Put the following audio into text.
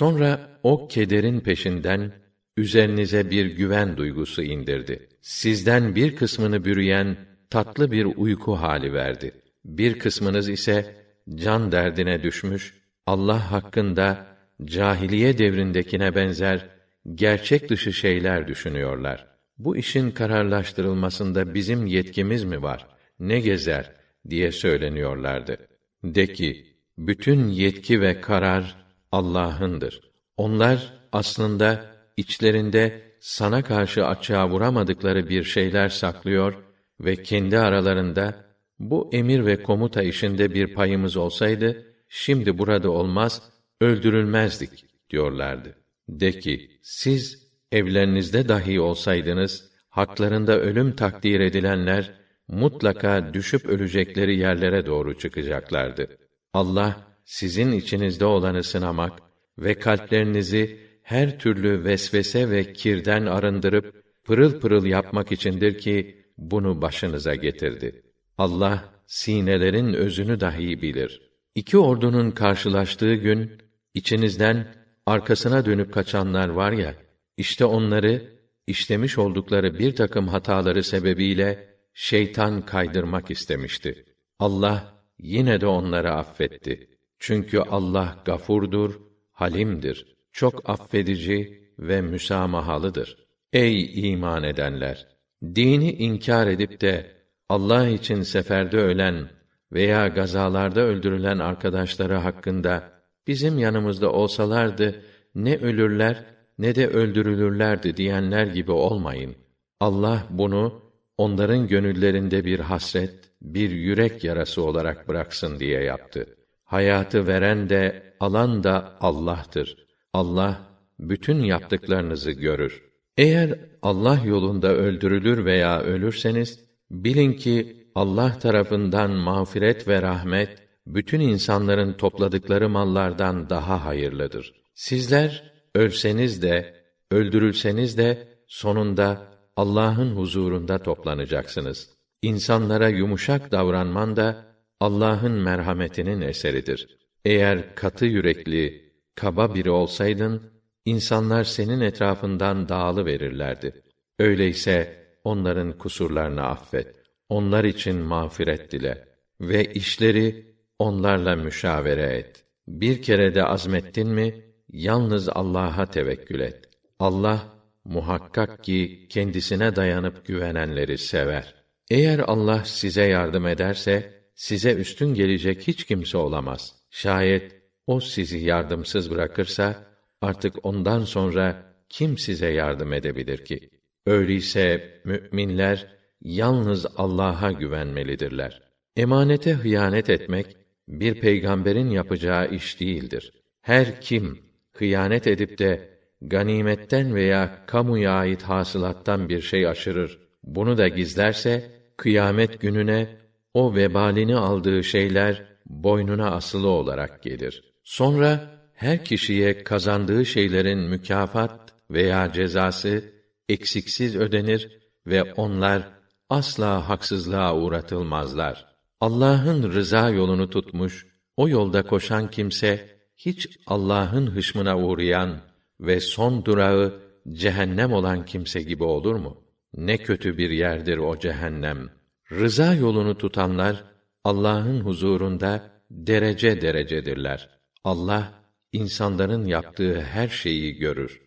Sonra o kederin peşinden üzerinize bir güven duygusu indirdi. Sizden bir kısmını bürüyen tatlı bir uyku hali verdi. Bir kısmınız ise can derdine düşmüş, Allah hakkında cahiliye devrindekine benzer gerçek dışı şeyler düşünüyorlar. Bu işin kararlaştırılmasında bizim yetkimiz mi var? Ne gezer diye söyleniyorlardı. De ki, bütün yetki ve karar Allah'ındır. Onlar aslında içlerinde sana karşı açığa vuramadıkları bir şeyler saklıyor ve kendi aralarında bu emir ve komuta işinde bir payımız olsaydı şimdi burada olmaz, öldürülmezdik diyorlardı. De ki, siz evlerinizde dahi olsaydınız, haklarında ölüm takdir edilenler, mutlaka düşüp ölecekleri yerlere doğru çıkacaklardı. Allah, sizin içinizde olanı sınamak ve kalplerinizi her türlü vesvese ve kirden arındırıp, pırıl pırıl yapmak içindir ki, bunu başınıza getirdi. Allah, sinelerin özünü dahi bilir. İki ordunun karşılaştığı gün, içinizden arkasına dönüp kaçanlar var ya, işte onları, işlemiş oldukları bir takım hataları sebebiyle, şeytan kaydırmak istemişti. Allah, yine de onları affetti. Çünkü Allah gafurdur, halimdir, çok affedici ve müsamahalıdır. Ey iman edenler! Dini inkar edip de Allah için seferde ölen veya gazalarda öldürülen arkadaşları hakkında bizim yanımızda olsalardı ne ölürler ne de öldürülürlerdi diyenler gibi olmayın. Allah bunu onların gönüllerinde bir hasret, bir yürek yarası olarak bıraksın diye yaptı. Hayatı veren de alan da Allah'tır. Allah bütün yaptıklarınızı görür. Eğer Allah yolunda öldürülür veya ölürseniz bilin ki Allah tarafından mağfiret ve rahmet bütün insanların topladıkları mallardan daha hayırlıdır. Sizler ölseniz de öldürülseniz de sonunda Allah'ın huzurunda toplanacaksınız. İnsanlara yumuşak davranman da Allah'ın merhametinin eseridir. Eğer katı yürekli, kaba biri olsaydın, insanlar senin etrafından dağılı verirlerdi. Öyleyse onların kusurlarını affet. Onlar için mağfiret dile ve işleri onlarla müşavere et. Bir kere de azmettin mi, yalnız Allah'a tevekkül et. Allah muhakkak ki kendisine dayanıp güvenenleri sever. Eğer Allah size yardım ederse size üstün gelecek hiç kimse olamaz. Şayet o sizi yardımsız bırakırsa artık ondan sonra kim size yardım edebilir ki? Öyleyse müminler yalnız Allah'a güvenmelidirler. Emanete hıyanet etmek bir peygamberin yapacağı iş değildir. Her kim hıyanet edip de ganimetten veya kamuya ait hasılattan bir şey aşırır, bunu da gizlerse kıyamet gününe o vebalini aldığı şeyler boynuna asılı olarak gelir. Sonra her kişiye kazandığı şeylerin mükafat veya cezası eksiksiz ödenir ve onlar asla haksızlığa uğratılmazlar. Allah'ın rıza yolunu tutmuş, o yolda koşan kimse hiç Allah'ın hışmına uğrayan ve son durağı cehennem olan kimse gibi olur mu? Ne kötü bir yerdir o cehennem. Rıza yolunu tutanlar Allah'ın huzurunda derece derecedirler. Allah insanların yaptığı her şeyi görür.